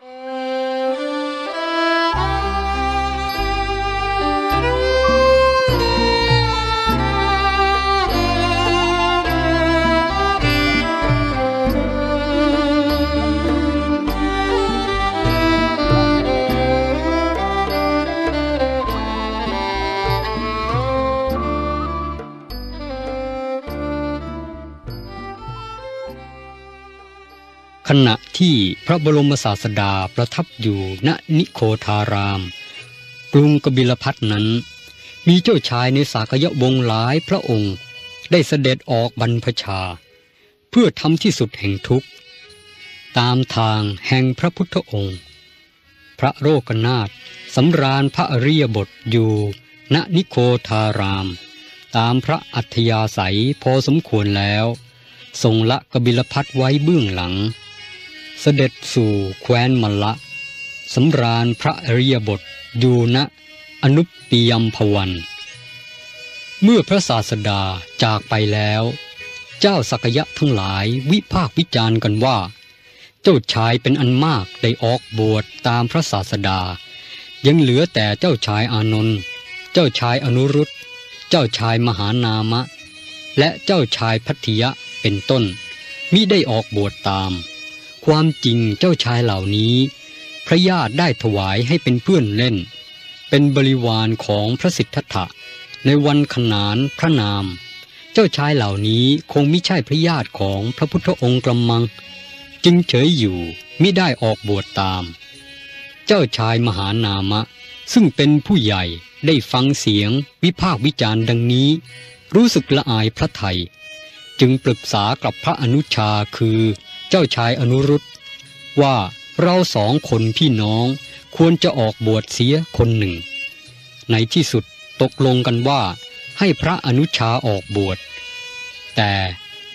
ข ที่พระบรมศาสดาประทับอยู่ณนิโคทาราม กรุงกบิลพัทนั้น มีเจ้าชายในสากยวงศ์หลายพระองค์ ได้เสด็จออกบรรพชา เพื่อทำที่สุดแห่งทุกข์ ตามทางแห่งพระพุทธองค์ พระโรกนาถสำราญพระอริยบทอยู่ ณนิโคทาราม ตามพระอัธยาศัยพอสมควรแล้ว ทรงละกบิลพัทไว้เบื้องหลัง เสด็จสู่แคว้นมละสำราญพระอริยบทอยู่ณอนุปปิยมพวัน เมื่อพระศาสดาจากไปแล้ว เจ้าสักยะทั้งหลายวิพากวิจารณ์กันว่า เจ้าชายเป็นอันมากได้ออกบวชตามพระศาสดา ยังเหลือแต่เจ้าชายอานนท์เจ้าชายอนุรุตเจ้าชายมหานามะ และเจ้าชายพัทยะเป็นต้นมิได้ออกบวชตาม ความจริงเจ้าชายเหล่านี้ พระญาติได้ถวายให้เป็นเพื่อนเล่น เป็นบริวารของพระสิทธัตถะ ในวันขนานพระนาม เจ้าชายเหล่านี้คงไม่ใช่พระญาติของพระพุทธองค์กำมัง จึงเฉยอยู่มิได้ออกบวชตาม เจ้าชายมหานามะ ซึ่งเป็นผู้ใหญ่ได้ฟังเสียง วิพากวิจารณ์ดังนี้ รู้สึกละอายพระไทย จึงปรึกษากับพระอนุชาคือ จ้าชายอนุรุตว่าเราสองคนพี่น้องควรจะออกบวชเสียคนหนึ่ง ในที่สุดตกลงกันว่าให้พระอนุชาออกบวช แต่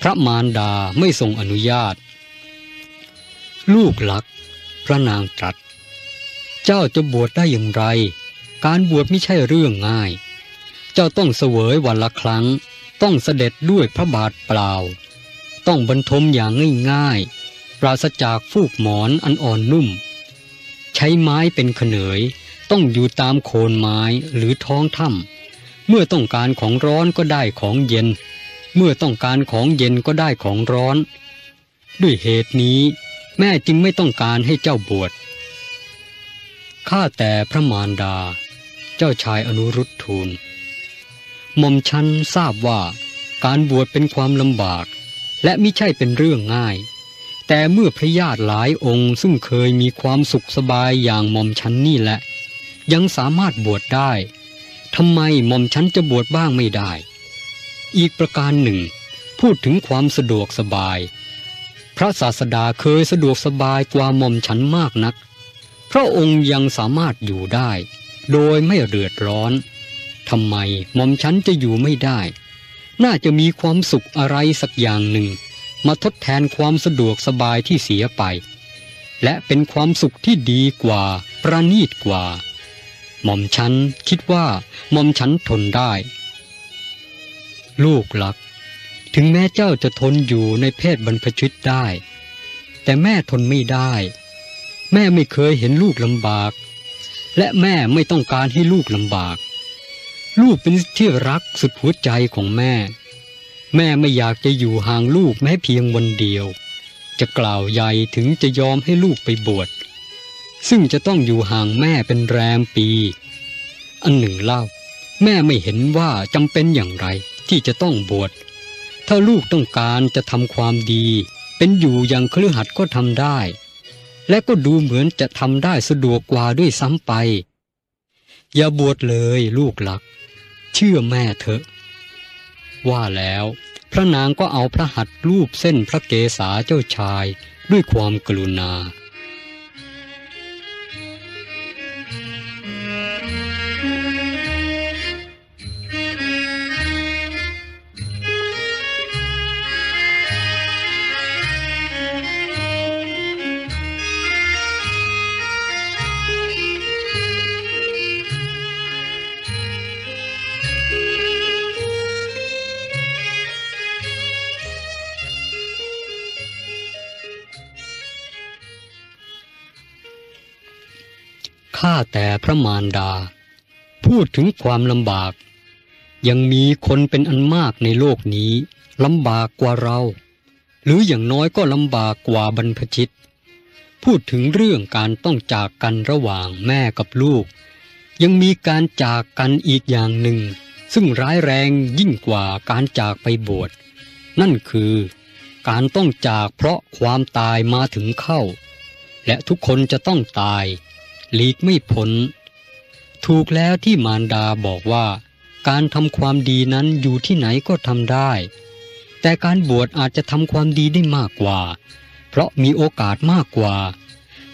พระมารดาไม่ทรงอนุญาต ลูกหลัก พระนางตรัส เจ้าจะบวชได้อย่างไร การบวชไม่ใช่เรื่องง่าย เจ้าต้องเสวยวันละครั้ง ต้องเสด็จด้วยพระบาทเปล่า ต้องบรรทมอย่างง่ายๆ ปราศจากฟูกหมอนอันอ่อนนุ่ม ใช้ไม้เป็นขเนยต้องอยู่ตามโคนไม้หรือท้องถ้ำเมื่อต้องการของร้อนก็ได้ของเย็น เมื่อต้องการของเย็นก็ได้ของร้อน ด้วยเหตุนี้แม่จึงไม่ต้องการให้เจ้าบวชข้าแต่พระมารดา เจ้าชายอนุรุตทูลหม่อมชันทราบว่าการบวชเป็นความลำบาก และม่ใช่เป็นเรื่องง่าย แต่เมื่อพระญาติหลายองค์ซึ่งเคยมีความสุขสบายอย่างหม่อมชันนี่แหละ ยังสามารถบวชได้ทำไมหม่อมชันจะบวชบ้างไม่ได้ อีกประการหนึ่ง พูดถึงความสะดวกสบาย พระศาสดาเคยสะดวกสบายกว่าหม่อมฉันมากนัก พระองค์ยังสามารถอยู่ได้ โดยไม่เดือดร้อนทำไมหม่อมฉันจะอยู่ไม่ได้ น่าจะมีความสุขอะไรสักอย่างหนึ่ง มาทดแทนความสะดวกสบายที่เสียไป และเป็นความสุขที่ดีกว่า ประณีตกว่า หม่อมฉันคิดว่า หม่อมฉันทนได้ ลูกหลัก ถึงแม้เจ้าจะทนอยู่ในเพศบรรพชิตได้ แต่แม่ทนไม่ได้ แม่ไม่เคยเห็นลูกลำบาก และแม่ไม่ต้องการให้ลูกลำบาก ลูกเป็นที่รักสุดหัวใจของแม่ แม่ไม่อยากจะอยู่ห่างลูกแม้เพียงวันเดียว จะกล่าวใหญ่ถึงจะยอมให้ลูกไปบวช ซึ่งจะต้องอยู่ห่างแม่เป็นแรมปี อันหนึ่งเล่า แม่ไม่เห็นว่าจำเป็นอย่างไรที่จะต้องบวช ถ้าลูกต้องการจะทำความดี เป็นอยู่อย่างเครือหัดก็ทำได้ และก็ดูเหมือนจะทำได้สะดวกกว่าด้วยซ้ำไป อย่าบวชเลยลูกหลัก เชื่อแม่เถอะ ว่าแล้วพระนางก็เอาพระหัตถ์รูปเส้นพระเกศาเจ้าชายด้วยความกรุณา ข้าแต่พระมารดา พูดถึงความลำบาก ยังมีคนเป็นอันมากในโลกนี้ลำบากกว่าเรา หรืออย่างน้อยก็ลำบากกว่าบรรพชิต พูดถึงเรื่องการต้องจากกันระหว่างแม่กับลูก ยังมีการจากกันอีกอย่างหนึ่ง ซึ่งร้ายแรงยิ่งกว่าการจากไปบวชนั่นคือการต้องจากเพราะความตายมาถึงเข้า และทุกคนจะต้องตาย หลีกไม่พ้น ถูกแล้วที่มารดาบอกว่า การทำความดีนั้นอยู่ที่ไหนก็ทำได้ แต่การบวชอาจจะทำความดีได้มากกว่า เพราะมีโอกาสมากกว่า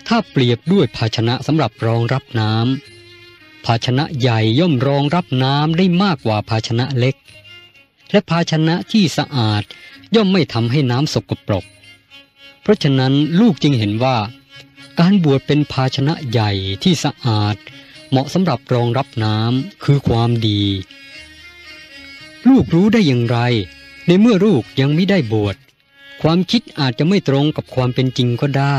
ถ้าเปรียบด้วยภาชนะสำหรับรองรับน้ำภาชนะใหญ่ย่อมรองรับน้ำได้มากกว่าภาชนะเล็ก และภาชนะที่สะอาดย่อมไม่ทำให้น้ำสกปรก เพราะฉะนั้นลูกจึงเห็นว่า การบวชเป็นภาชนะใหญ่ที่สะอาด เหมาะสำหรับรองรับน้ำคือความดี ลูกรู้ได้อย่างไร ในเมื่อลูกยังไม่ได้บวชความคิดอาจจะไม่ตรงกับความเป็นจริงก็ได้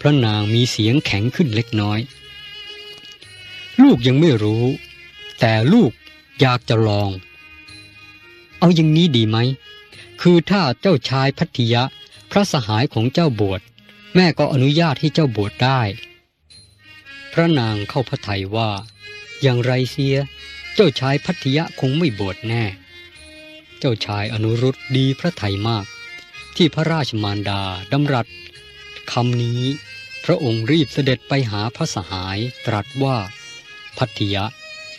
พระนางมีเสียงแข็งขึ้นเล็กน้อย ลูกยังไม่รู้ แต่ลูกอยากจะลอง เอาอย่างนี้ดีไหม คือถ้าเจ้าชายพัทยะพระสหายของเจ้าบวช แม่ก็อนุญาตให้เจ้าบวชได้ พระนางเข้าพระทัยว่า อย่างไรเสีย เจ้าชายพัทยะคงไม่บวชแน่ เจ้าชายอนุรุตดีพระทัยมาก ที่พระราชมารดาดำรัสคำนี้ พระองค์รีบเสด็จไปหาพระสหายตรัสว่า พัทยะ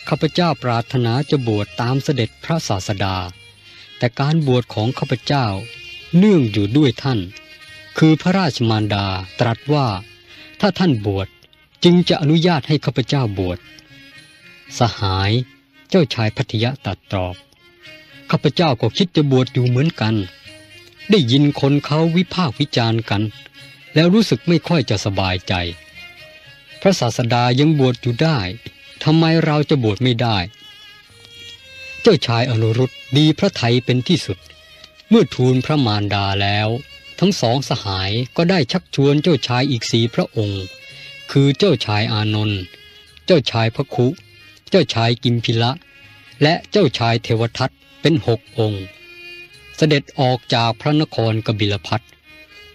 ข้าพเจ้าปรารถนาจะบวชตามเสด็จพระศาสดา แต่การบวชของข้าพเจ้าเนื่องอยู่ด้วยท่าน คือพระราชมารดาตรัสว่า ถ้าท่านบวชจึงจะอนุญาตให้ข้าพเจ้าบวช สหายเจ้าชายพัทยะตัดตอบ ข้าพเจ้าก็คิดจะบวชอยู่เหมือนกัน ได้ยินคนเขาวิพากษ์วิจารณ์กัน แล้วรู้สึกไม่ค่อยจะสบายใจ พระศาสดายังบวชอยู่ได้ทำไมเราจะบวชไม่ได้ เจ้าชายอนุรุตดีพระไทยเป็นที่สุด เมื่อทูลพระมารดาแล้ว ทั้งสองสหายก็ได้ชักชวนเจ้าชายอีกสีพระองค์ คือเจ้าชายอานนท์เจ้าชายพระคุ เจ้าชายกิมพิละ และเจ้าชายเทวทัตเป็นหกองค์ เสด็จออกจากพระนครกบิลพัท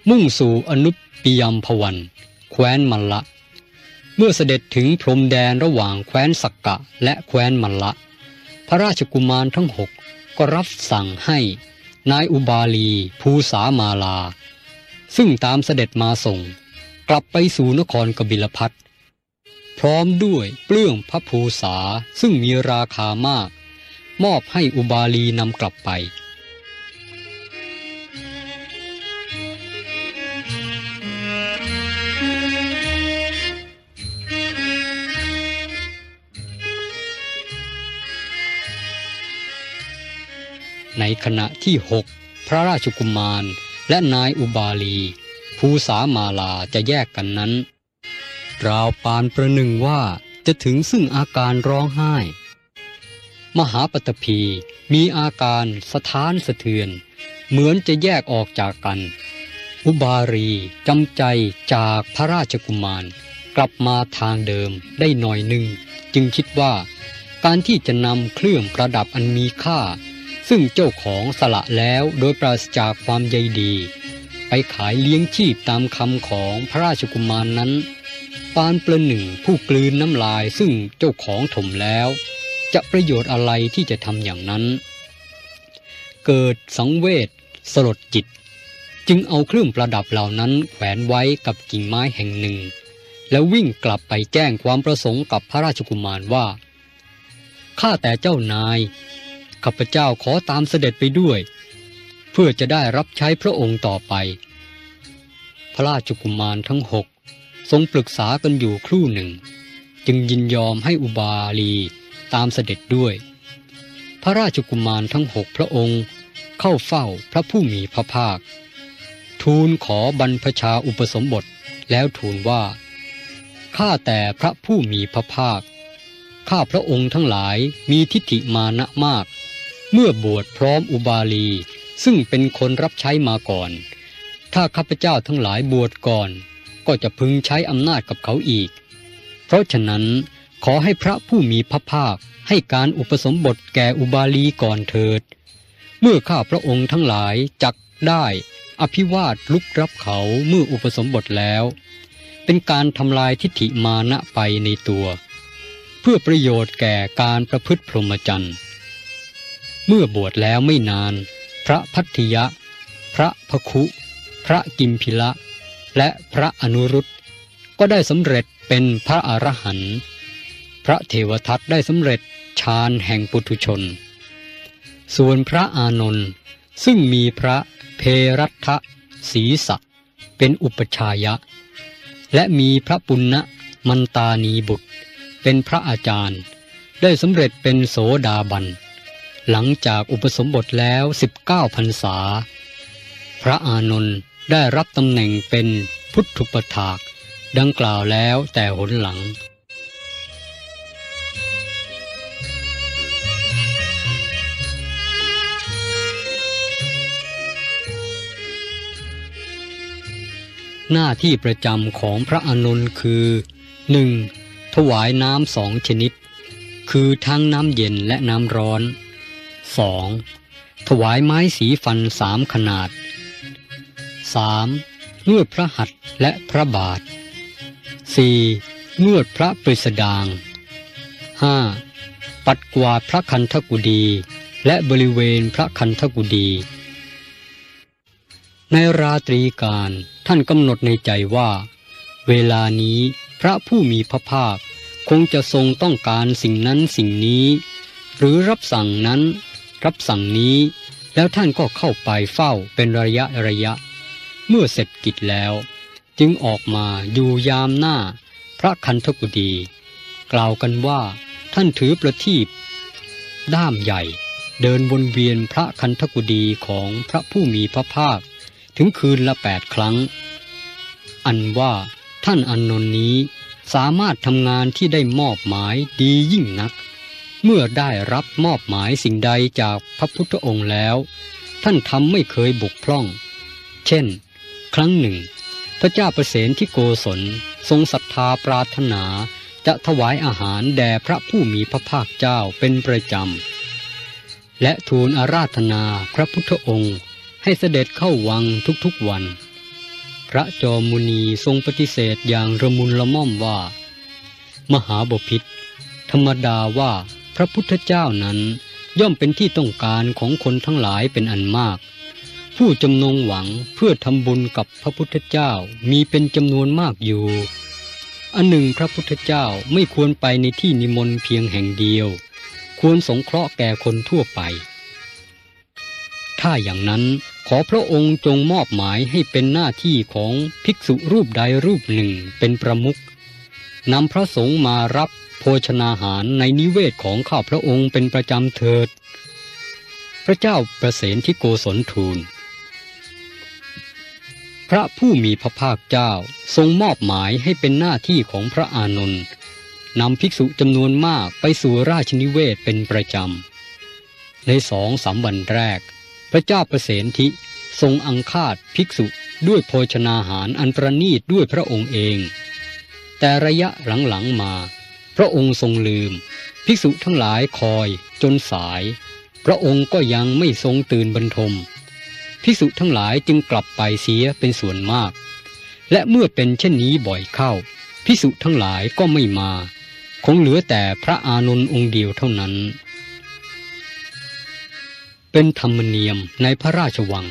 มุ่งสู่อนุปปิยมพวันแคว้นมัลละ เมื่อเสด็จถึงพรมแดนระหว่างแคว้นสักกะและแคว้นมัลละ พระราชกุมารทั้งหกก็รับสั่งให้ นายอุบาลี ภูสามาลา ซึ่งตามเสด็จมาส่ง กลับไปสู่นครกบิลพัทพร้อมด้วยเปลื้องพระภูษาซึ่งมีราคามาก มอบให้อุบาลีนำกลับไป ในขณะที่หกพระราชกุมารและนายอุบาลี ภูสามาลาจะแยกกันนั้น ราวปานประหนึ่งว่าจะถึงซึ่งอาการร้องไห้ มหาปตพีมีอาการสถานสะเทือน เหมือนจะแยกออกจากกัน อุบารีจำใจจากพระราชกุมาร กลับมาทางเดิมได้หน่อยหนึ่ง จึงคิดว่า การที่จะนำเครื่องประดับอันมีค่า ซึ่งเจ้าของสละแล้วโดยปราศจากความใยดี ไปขายเลี้ยงชีพตามคำของพระราชกุมารนนั้น ปานเปลหนึ่งผู้กลืนน้ำลายซึ่งเจ้าของถมแล้ว จะประโยชน์อะไรที่จะทำอย่างนั้น เกิดสังเวชสลดจิต จึงเอาเครื่องประดับเหล่านั้นแขวนไว้กับกิ่งไม้แห่งหนึ่ง แล้ววิ่งกลับไปแจ้งความประสงค์กับพระราชกุมารว่าข้าแต่เจ้านาย ข้าพเจ้าขอตามเสด็จไปด้วย เพื่อจะได้รับใช้พระองค์ต่อไป พระราชกุมารทั้งหกทรงปรึกษากันอยู่ครู่หนึ่ง จึงยินยอมให้อุบาลีตามเสด็จด้วย พระราชกุมารทั้งหกพระองค์เข้าเฝ้าพระผู้มีพระภาค ทูลขอบรรพชาอุปสมบทแล้วทูลว่า ข้าแต่พระผู้มีพระภาค ข้าพระองค์ทั้งหลายมีทิฏฐิมานะมาก เมื่อบวชพร้อมอุบาลี ซึ่งเป็นคนรับใช้มาก่อน ถ้าข้าพเจ้าทั้งหลายบวชก่อน ก็จะพึงใช้อำนาจกับเขาอีก เพราะฉะนั้นขอให้พระผู้มีพระภาคให้การอุปสมบทแก่อุบาลีก่อนเถิด เมื่อข้าพระองค์ทั้งหลายจักได้อภิวาทลุกรับเขาเมื่ออุปสมบทแล้ว เป็นการทำลายทิฏฐิมานะไปในตัว เพื่อประโยชน์แก่การประพฤติพรหมจรรย์ เมื่อบวชแล้วไม่นาน พระพัทธิยะ พระพคุ พระกิมพิละ และพระอนุรุตก็ได้สำเร็จเป็นพระอรหันต์พระเทวทัตได้สำเร็จฌานแห่งปุถุชน ส่วนพระอานนท์ซึ่งมีพระเพรัตะศีสะเป็นอุปชายะ และมีพระปุณณมันตานีบุตร เป็นพระอาจารย์ ได้สำเร็จเป็นโสดาบัน หลังจากอุปสมบทแล้ว 19พรรษา พระอานนท์ได้รับตำแหน่งเป็นพุทธุปถาก ดังกล่าวแล้วแต่หนหลัง หน้าที่ประจำของพระอานนท์คือ 1. ถวายน้ำสองชนิด คือทั้งน้ำเย็นและน้ำร้อน 2. ถวายไม้สีฟันสามขนาด 3. นวดพระหัตถ์และพระบาท 4. นวดพระปริสดาง 5. ปัดกวาดพระคันธกุดีและบริเวณพระคันธกุดี ในราตรีการท่านกำหนดในใจว่า เวลานี้พระผู้มีพระภาคคงจะทรงต้องการสิ่งนั้นสิ่งนี้ หรือรับสั่งนั้น รับสั่งนี้ แล้วท่านก็เข้าไปเฝ้าเป็นระยะระยะ เมื่อเสร็จกิจแล้ว จึงออกมาอยู่ยามหน้า พระคันธกุดีกล่าวกันว่าท่านถือประทีปด้ามใหญ่ เดินวนเวียนพระคันธกุดีของพระผู้มีพระภาค ถึงคืนละแปดครั้ง อันว่าท่านอนนนท์นี้สามารถทำงานที่ได้มอบหมายดียิ่งนัก เมื่อได้รับมอบหมายสิ่งใดจากพระพุทธองค์แล้ว ท่านทำไม่เคยบกพร่อง เช่น ครั้งหนึ่ง พระเจ้าประเสนที่โกศลทรงศรัทธาปรารถนาจะถวายอาหารแด่พระผู้มีพระภาคเจ้าเป็นประจำ และทูลอาราธนาพระพุทธองค์ให้เสด็จเข้าวังทุกๆวัน พระจอมมุนีทรงปฏิเสธอย่างระมุนละม่อมว่า มหาบพิษธรรมดาว่า พระพุทธเจ้านั้นย่อมเป็นที่ต้องการของคนทั้งหลายเป็นอันมาก ผู้จำนงหวังเพื่อทำบุญกับพระพุทธเจ้ามีเป็นจำนวนมากอยู่ อันหนึ่งพระพุทธเจ้าไม่ควรไปในที่นิมนต์เพียงแห่งเดียว ควรสงเคราะห์แก่คนทั่วไป ถ้าอย่างนั้นขอพระองค์จงมอบหมายให้เป็นหน้าที่ของภิกษุรูปใดรูปหนึ่งเป็นประมุขนำพระสงฆ์มารับ ภชนาหารในนิเวศของข้าพระองค์เป็นประจำเถิด พระเจ้าประเสนที่โกศลทูล พระผู้มีพระภาคเจ้าทรงมอบหมายให้เป็นหน้าที่ของพระอานนท์นำภิกษุจำนวนมากไปสู่ราชนิเวศเป็นประจำ ในสองสามวันแรก พระเจ้าประเสนทิทรงอังคาดภิกษุด้วยโภชนาหารอันประณีตด้วยพระองค์เอง แต่ระยะหลังๆมา พระองค์ทรงลืม ภิกษุทั้งหลายคอยจนสาย พระองค์ก็ยังไม่ทรงตื่นบรรทม ภิกษุทั้งหลายจึงกลับไปเสียเป็นส่วนมาก และเมื่อเป็นเช่นนี้บ่อยเข้า ภิกษุทั้งหลายก็ไม่มา คงเหลือแต่พระอานนท์องค์เดียวเท่านั้น เป็นธรรมเนียมในพระราชวัง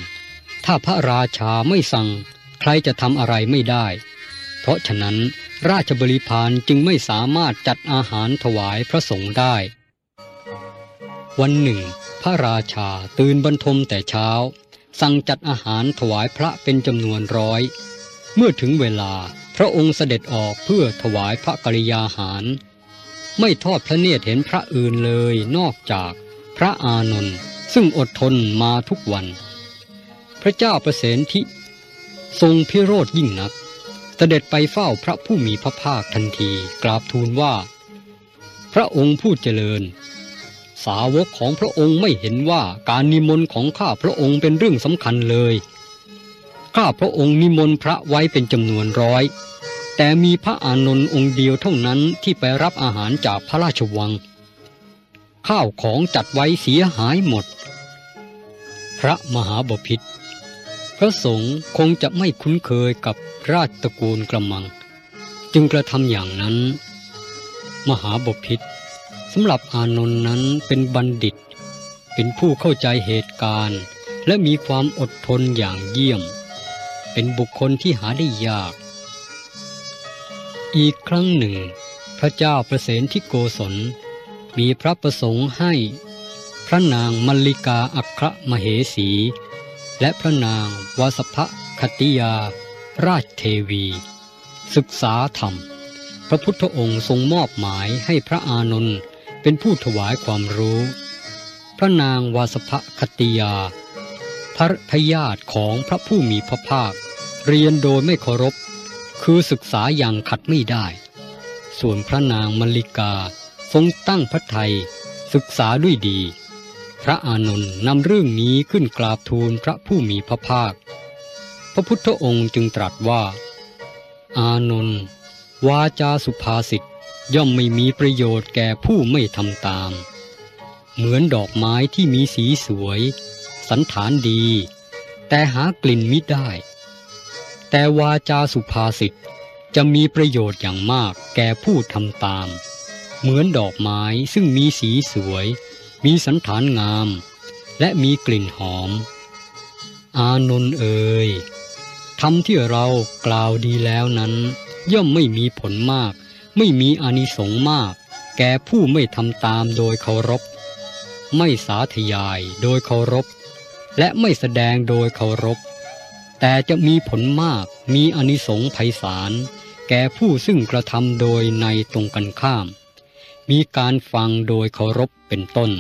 ถ้าพระราชาไม่สั่งใครจะทำอะไรไม่ได้ เพราะฉะนั้น ราชบริพารจึงไม่สามารถจัดอาหารถวายพระสงฆ์ได้ วันหนึ่ง พระราชาตื่นบรรทมแต่เช้า สั่งจัดอาหารถวายพระเป็นจำนวนร้อย เมื่อถึงเวลาพระองค์เสด็จออกเพื่อถวายพระกริยาหาร ไม่ทอดพระเนตรเห็นพระอื่นเลยนอกจากพระอานนท์ซึ่งอดทนมาทุกวัน พระเจ้าประเสนทิทรงพิโรธยิ่งนัก เสด็จไปเฝ้าพระผู้มีพระภาคทันทีกราบทูลว่า พระองค์ผู้เจริญ สาวกของพระองค์ไม่เห็นว่าการนิมนต์ของข้าพระองค์เป็นเรื่องสำคัญเลย ข้าพระองค์นิมนต์พระไว้เป็นจำนวนร้อย แต่มีพระอานนท์องค์เดียวเท่านั้นที่ไปรับอาหารจากพระราชวัง ข้าวของจัดไว้เสียหายหมด พระมหาบพิตร พระสงฆ์คงจะไม่คุ้นเคยกับราชตระกูลกระมัง จึงกระทำอย่างนั้น มหาบพิตรสำหรับอานนท์นั้นเป็นบัณฑิต เป็นผู้เข้าใจเหตุการณ์ และมีความอดทนอย่างเยี่ยม เป็นบุคคลที่หาได้ยาก อีกครั้งหนึ่ง พระเจ้าประเสนที่โกศลมีพระประสงค์ให้ พระนางมัลลิกาอัครมเหสี และพระนางวาสภคติยา ราชเทวี ศึกษาธรรม พระพุทธองค์ทรงมอบหมายให้พระอานนท์เป็นผู้ถวายความรู้ พระนางวาสภคติยาพระพยาธิของพระผู้มีพระภาค เรียนโดยไม่เคารพ คือศึกษาอย่างขัดไม่ได้ ส่วนพระนางมลลิกาทรงตั้งพระไทยศึกษาด้วยดี พระอานนท์นำเรื่องนี้ขึ้นกราบทูลพระผู้มีพระภาค พระพุทธองค์จึงตรัสว่า อานนท์วาจาสุภาษิตย่อมไม่มีประโยชน์แก่ผู้ไม่ทำตาม เหมือนดอกไม้ที่มีสีสวย สันฐานดี แต่หากลิ่นมิได้ แต่วาจาสุภาษิตจะมีประโยชน์อย่างมากแก่ผู้ทำตาม เหมือนดอกไม้ซึ่งมีสีสวย มีสันฐานงาม และมีกลิ่นหอม อานนท์เอ่ยทำที่เรากล่าวดีแล้วนั้น ย่อมไม่มีผลมาก ไม่มีอานิสงส์มาก แก่ผู้ไม่ทำตามโดยเคารพ ไม่สาธยายโดยเคารพ และไม่แสดงโดยเคารพ แต่จะมีผลมากมีอานิสงส์ไพศาลแก่ผู้ซึ่งกระทำโดยในตรงกันข้าม มีการฟังโดยเคารพเป็นต้น